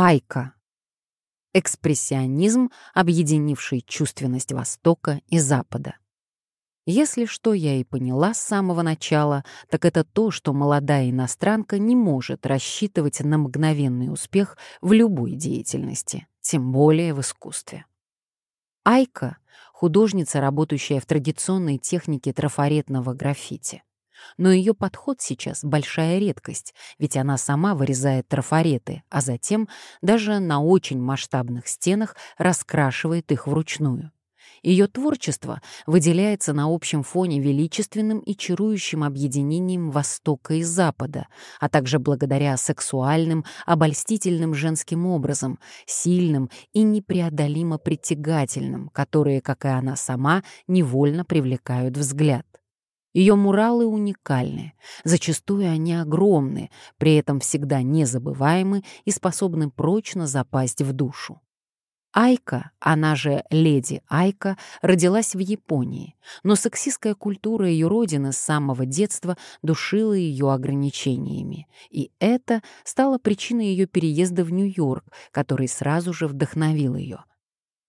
Айка. Экспрессионизм, объединивший чувственность Востока и Запада. Если что я и поняла с самого начала, так это то, что молодая иностранка не может рассчитывать на мгновенный успех в любой деятельности, тем более в искусстве. Айка — художница, работающая в традиционной технике трафаретного граффити. Но ее подход сейчас — большая редкость, ведь она сама вырезает трафареты, а затем даже на очень масштабных стенах раскрашивает их вручную. Ее творчество выделяется на общем фоне величественным и чарующим объединением Востока и Запада, а также благодаря сексуальным, обольстительным женским образом, сильным и непреодолимо притягательным, которые, как и она сама, невольно привлекают взгляд. Ее муралы уникальны, зачастую они огромны, при этом всегда незабываемы и способны прочно запасть в душу. Айка, она же леди Айка, родилась в Японии, но сексистская культура ее родины с самого детства душила ее ограничениями, и это стало причиной ее переезда в Нью-Йорк, который сразу же вдохновил ее —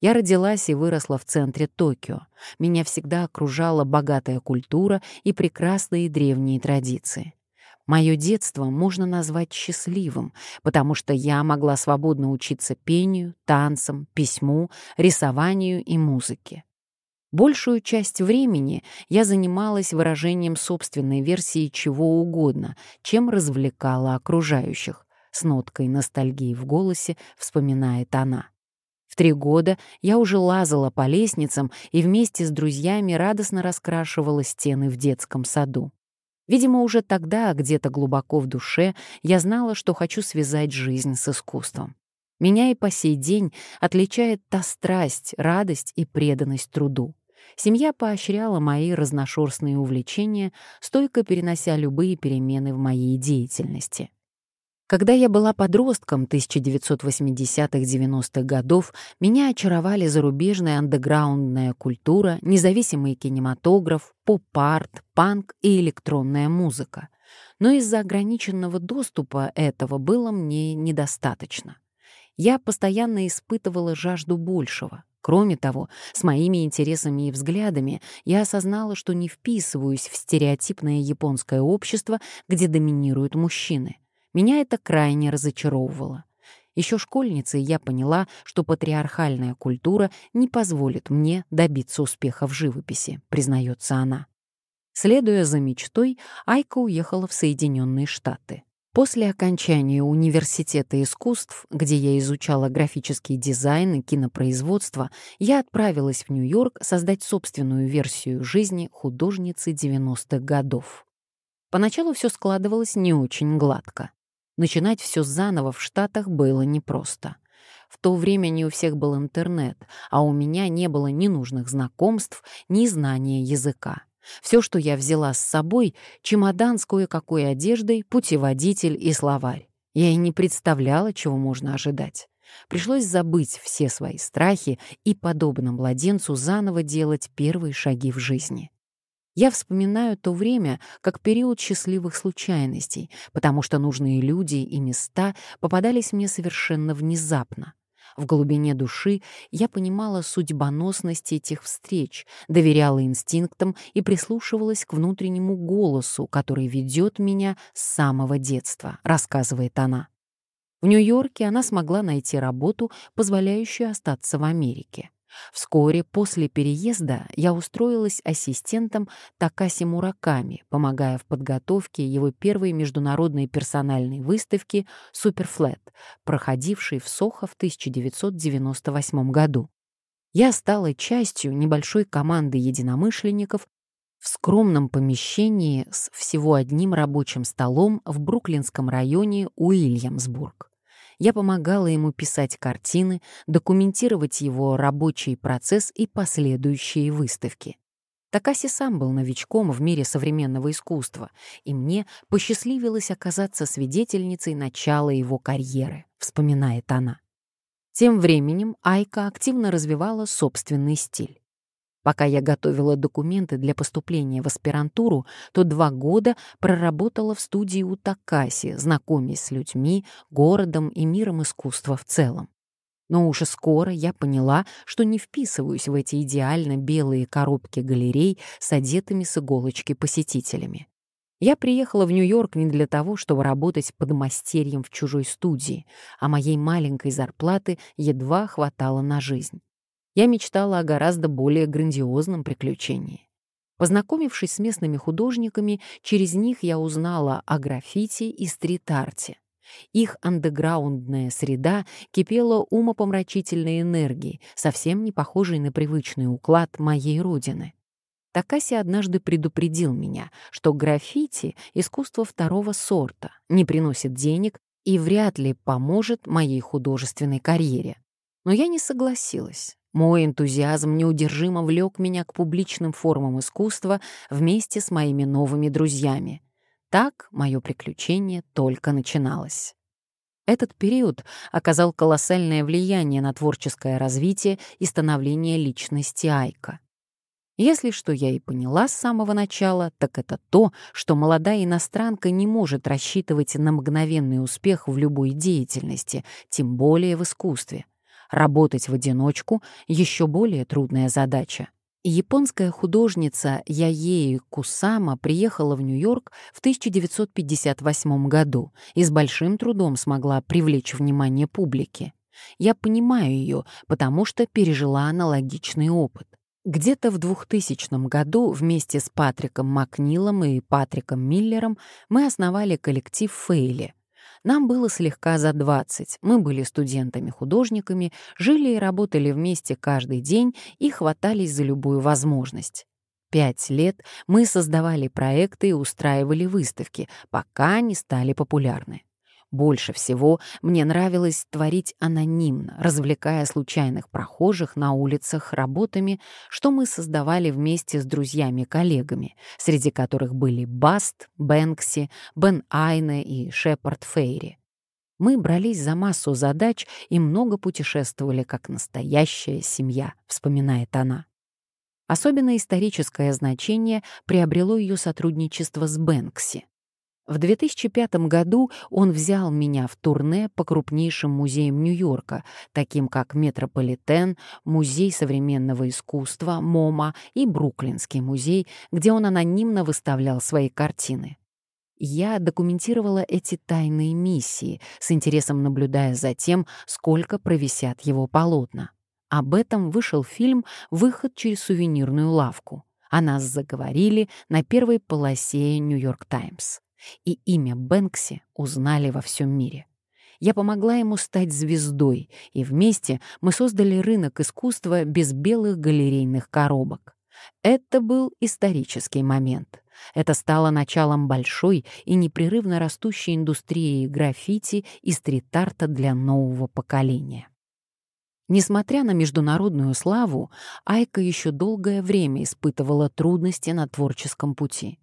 я родилась и выросла в центре Токио. Меня всегда окружала богатая культура и прекрасные древние традиции. Мое детство можно назвать счастливым, потому что я могла свободно учиться пению, танцам, письму, рисованию и музыке. Большую часть времени я занималась выражением собственной версии чего угодно, чем развлекала окружающих. С ноткой ностальгии в голосе вспоминает она три года я уже лазала по лестницам и вместе с друзьями радостно раскрашивала стены в детском саду. Видимо, уже тогда, где-то глубоко в душе, я знала, что хочу связать жизнь с искусством. Меня и по сей день отличает та страсть, радость и преданность труду. Семья поощряла мои разношерстные увлечения, стойко перенося любые перемены в моей деятельности. Когда я была подростком 1980-х-90-х годов, меня очаровали зарубежная андеграундная культура, независимый кинематограф, поп-арт, панк и электронная музыка. Но из-за ограниченного доступа этого было мне недостаточно. Я постоянно испытывала жажду большего. Кроме того, с моими интересами и взглядами я осознала, что не вписываюсь в стереотипное японское общество, где доминируют мужчины — меня это крайне разочаровывало. Еще школьницей я поняла, что патриархальная культура не позволит мне добиться успеха в живописи, признается она. Следуя за мечтой, Айка уехала в Соединенные Штаты. После окончания университета искусств, где я изучала графический дизайн и кинопроизводство, я отправилась в Нью-Йорк создать собственную версию жизни художницы 90-х годов. Поначалу все складывалось не очень гладко. Начинать все заново в Штатах было непросто. В то время не у всех был интернет, а у меня не было ни нужных знакомств, ни знания языка. Все, что я взяла с собой — чемодан с кое-какой одеждой, путеводитель и словарь. Я и не представляла, чего можно ожидать. Пришлось забыть все свои страхи и, подобно младенцу, заново делать первые шаги в жизни. Я вспоминаю то время как период счастливых случайностей, потому что нужные люди и места попадались мне совершенно внезапно. В глубине души я понимала судьбоносность этих встреч, доверяла инстинктам и прислушивалась к внутреннему голосу, который ведет меня с самого детства, рассказывает она. В Нью-Йорке она смогла найти работу, позволяющую остаться в Америке. Вскоре после переезда я устроилась ассистентом Такаси Мураками, помогая в подготовке его первой международной персональной выставки «Суперфлэт», проходившей в Сохо в 1998 году. Я стала частью небольшой команды единомышленников в скромном помещении с всего одним рабочим столом в бруклинском районе Уильямсбург. Я помогала ему писать картины, документировать его рабочий процесс и последующие выставки. Такаси сам был новичком в мире современного искусства, и мне посчастливилось оказаться свидетельницей начала его карьеры, вспоминает она. Тем временем Айка активно развивала собственный стиль. Пока я готовила документы для поступления в аспирантуру, то два года проработала в студии у Такаси, знакомясь с людьми, городом и миром искусства в целом. Но уже скоро я поняла, что не вписываюсь в эти идеально белые коробки галерей с одетыми с иголочки посетителями. Я приехала в Нью-Йорк не для того, чтобы работать под мастерьем в чужой студии, а моей маленькой зарплаты едва хватало на жизнь я мечтала о гораздо более грандиозном приключении. Познакомившись с местными художниками, через них я узнала о граффити и стрит-арте. Их андеграундная среда кипела умопомрачительной энергией, совсем не похожей на привычный уклад моей родины. Такаси однажды предупредил меня, что граффити — искусство второго сорта, не приносит денег и вряд ли поможет моей художественной карьере. Но я не согласилась. Мой энтузиазм неудержимо влек меня к публичным формам искусства вместе с моими новыми друзьями. Так мое приключение только начиналось. Этот период оказал колоссальное влияние на творческое развитие и становление личности Айка. Если что я и поняла с самого начала, так это то, что молодая иностранка не может рассчитывать на мгновенный успех в любой деятельности, тем более в искусстве — Работать в одиночку — еще более трудная задача. Японская художница Яеи Кусама приехала в Нью-Йорк в 1958 году и с большим трудом смогла привлечь внимание публики. Я понимаю ее, потому что пережила аналогичный опыт. Где-то в 2000 году вместе с Патриком Макнилом и Патриком Миллером мы основали коллектив «Фейли», нам было слегка за 20. Мы были студентами-художниками, жили и работали вместе каждый день и хватались за любую возможность. Пять лет мы создавали проекты и устраивали выставки, пока не стали популярны. Больше всего мне нравилось творить анонимно, развлекая случайных прохожих на улицах работами, что мы создавали вместе с друзьями-коллегами, среди которых были Баст, Бэнкси, Бен Айне и Шепард Фейри. Мы брались за массу задач и много путешествовали, как настоящая семья, вспоминает она. Особенно историческое значение приобрело ее сотрудничество с Бэнкси. В 2005 году он взял меня в турне по крупнейшим музеям Нью-Йорка, таким как Метрополитен, Музей современного искусства, MoMA и Бруклинский музей, где он анонимно выставлял свои картины. Я документировала эти тайные миссии, с интересом наблюдая за тем, сколько провисят его полотна. Об этом вышел фильм «Выход через сувенирную лавку». О нас заговорили на первой полосе «Нью-Йорк Таймс» и имя Бэнкси узнали во всем мире. Я помогла ему стать звездой, и вместе мы создали рынок искусства без белых галерейных коробок. Это был исторический момент. Это стало началом большой и непрерывно растущей индустрии граффити и стрит-арта для нового поколения. Несмотря на международную славу, Айка еще долгое время испытывала трудности на творческом пути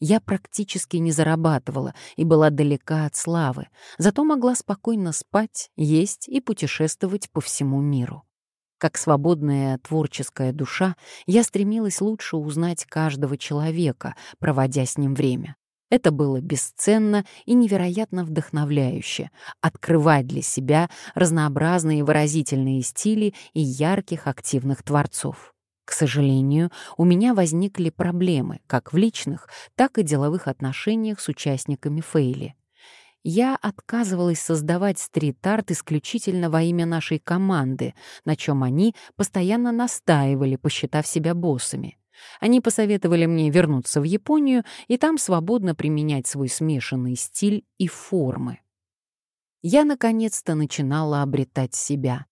я практически не зарабатывала и была далека от славы, зато могла спокойно спать, есть и путешествовать по всему миру. Как свободная творческая душа, я стремилась лучше узнать каждого человека, проводя с ним время. Это было бесценно и невероятно вдохновляюще — открывать для себя разнообразные выразительные стили и ярких активных творцов. К сожалению, у меня возникли проблемы как в личных, так и деловых отношениях с участниками Фейли. Я отказывалась создавать стрит-арт исключительно во имя нашей команды, на чем они постоянно настаивали, посчитав себя боссами. Они посоветовали мне вернуться в Японию и там свободно применять свой смешанный стиль и формы. Я наконец-то начинала обретать себя.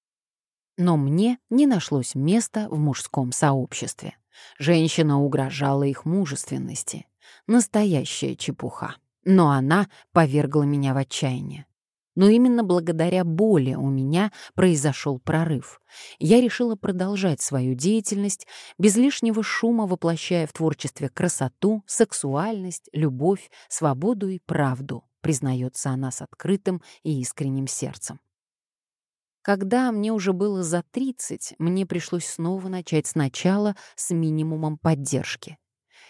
Но мне не нашлось места в мужском сообществе. Женщина угрожала их мужественности. Настоящая чепуха. Но она повергла меня в отчаяние. Но именно благодаря боли у меня произошел прорыв. Я решила продолжать свою деятельность, без лишнего шума воплощая в творчестве красоту, сексуальность, любовь, свободу и правду, признается она с открытым и искренним сердцем. Когда мне уже было за 30, мне пришлось снова начать сначала с минимумом поддержки.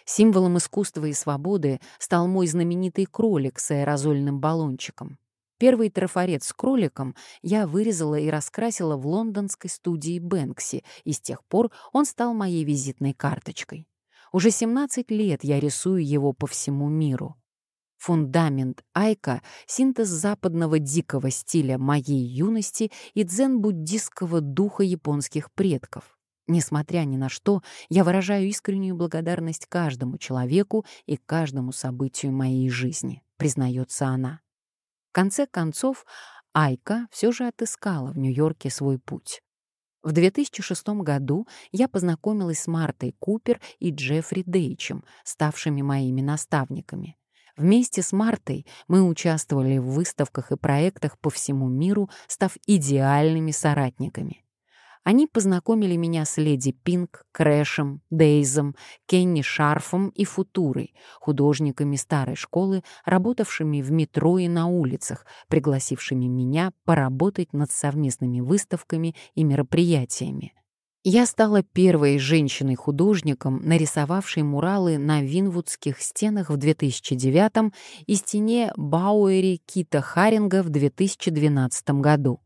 Символом искусства и свободы стал мой знаменитый кролик с аэрозольным баллончиком. Первый трафарет с кроликом я вырезала и раскрасила в лондонской студии Бэнкси, и с тех пор он стал моей визитной карточкой. Уже 17 лет я рисую его по всему миру. Фундамент Айка — синтез западного дикого стиля моей юности и дзен-буддистского духа японских предков. Несмотря ни на что, я выражаю искреннюю благодарность каждому человеку и каждому событию моей жизни, признается она. В конце концов, Айка все же отыскала в Нью-Йорке свой путь. В 2006 году я познакомилась с Мартой Купер и Джеффри Дейчем, ставшими моими наставниками. Вместе с Мартой мы участвовали в выставках и проектах по всему миру, став идеальными соратниками. Они познакомили меня с Леди Пинк, Крэшем, Дейзом, Кенни Шарфом и Футурой, художниками старой школы, работавшими в метро и на улицах, пригласившими меня поработать над совместными выставками и мероприятиями я стала первой женщиной-художником, нарисовавшей муралы на Винвудских стенах в 2009 и стене Бауэри Кита Харинга в 2012 году.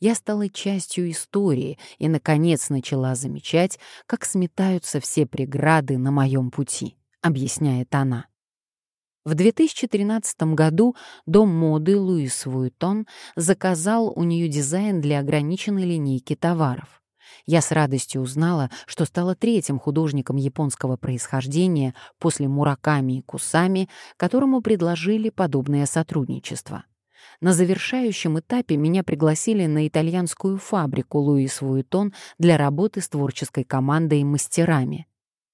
Я стала частью истории и, наконец, начала замечать, как сметаются все преграды на моем пути, объясняет она. В 2013 году дом моды Луис Вуитон заказал у нее дизайн для ограниченной линейки товаров. Я с радостью узнала, что стала третьим художником японского происхождения после Мураками и Кусами, которому предложили подобное сотрудничество. На завершающем этапе меня пригласили на итальянскую фабрику «Луис Вуитон» для работы с творческой командой и мастерами.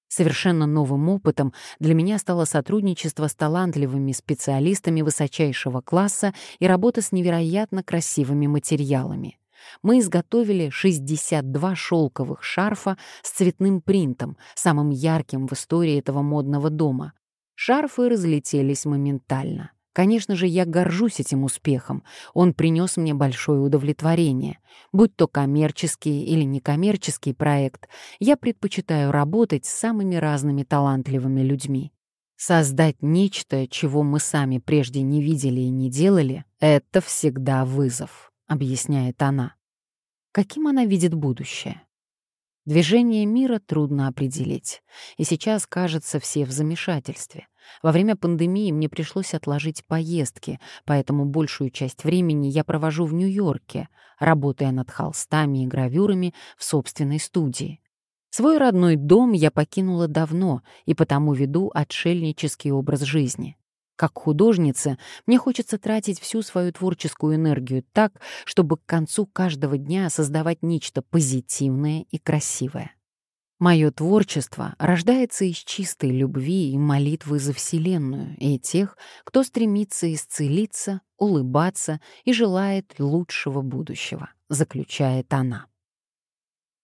Совершенно новым опытом для меня стало сотрудничество с талантливыми специалистами высочайшего класса и работа с невероятно красивыми материалами — мы изготовили 62 шелковых шарфа с цветным принтом, самым ярким в истории этого модного дома. Шарфы разлетелись моментально. Конечно же, я горжусь этим успехом. Он принес мне большое удовлетворение. Будь то коммерческий или некоммерческий проект, я предпочитаю работать с самыми разными талантливыми людьми. Создать нечто, чего мы сами прежде не видели и не делали, это всегда вызов объясняет она. Каким она видит будущее? Движение мира трудно определить. И сейчас, кажется, все в замешательстве. Во время пандемии мне пришлось отложить поездки, поэтому большую часть времени я провожу в Нью-Йорке, работая над холстами и гравюрами в собственной студии. Свой родной дом я покинула давно и потому веду отшельнический образ жизни — как художница, мне хочется тратить всю свою творческую энергию так, чтобы к концу каждого дня создавать нечто позитивное и красивое. Мое творчество рождается из чистой любви и молитвы за Вселенную и тех, кто стремится исцелиться, улыбаться и желает лучшего будущего, заключает она.